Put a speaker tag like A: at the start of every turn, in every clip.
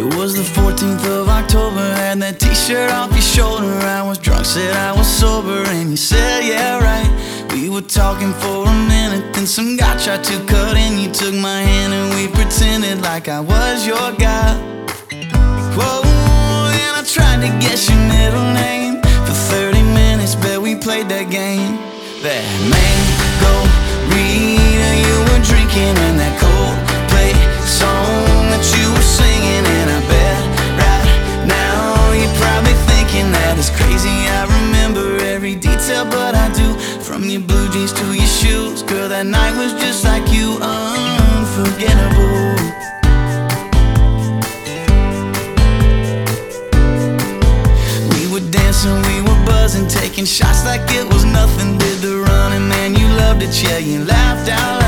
A: was the 14th of October, had that t-shirt off your shoulder. I was drunk, said I was sober, and you said, yeah, right. We were talking for a minute, then some guy tried to cut in. You took my hand and we pretended like I was your guy. Whoa, and I tried to guess your middle name for 30 minutes, bet we played that game. That mango Rita, you were drinking it's crazy. I remember every detail, but I do. From your blue jeans to your shoes, girl, that night was just like you, unforgettable. We were dancing, we were buzzing, taking shots like it was nothing. Did the running, man, you loved it, yeah, you laughed out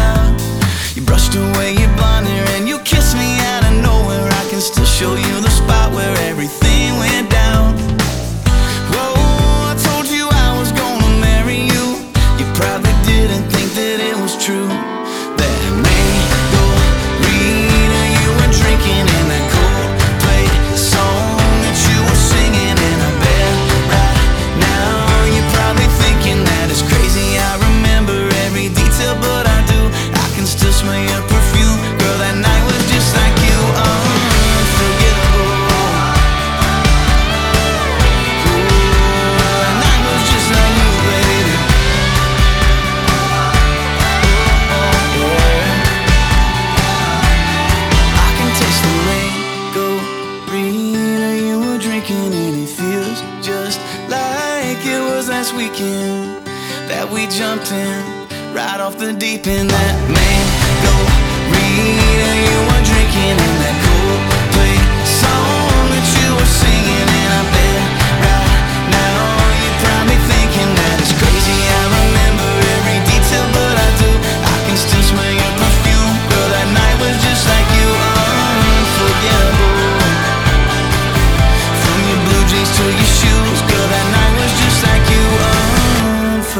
A: last weekend that we jumped in right off the deep end. That mango Rita,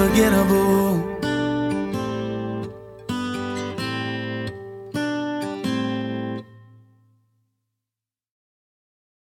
A: unforgettable.